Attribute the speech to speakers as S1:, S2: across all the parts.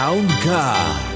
S1: Sound Soundcar.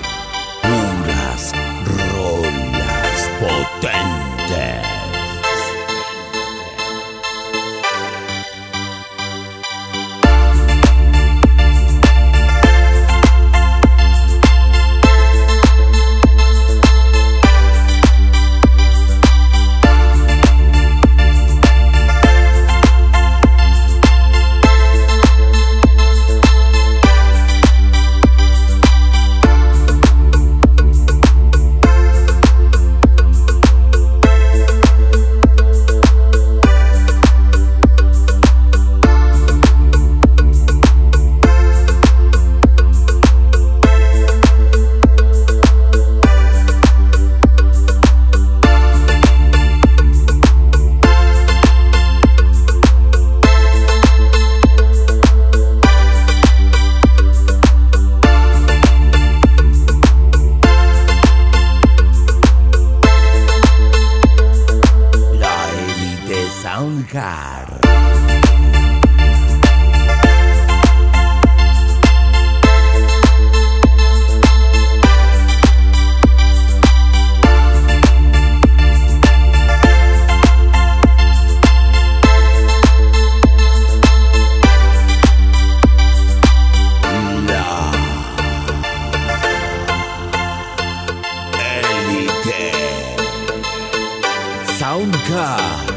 S1: Soundcar. La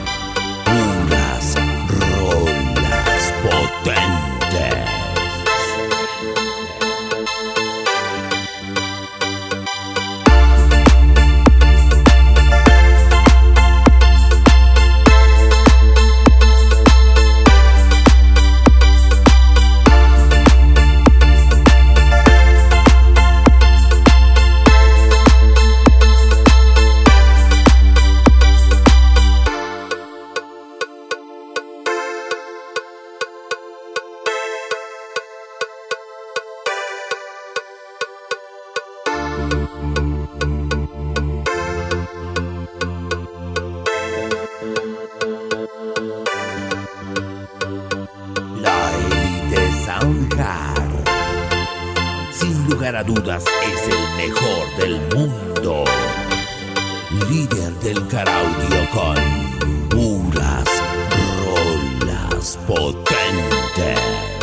S1: Sin lugar a dudas es el mejor del mundo. Líder del caraudio con puras rolas potentes.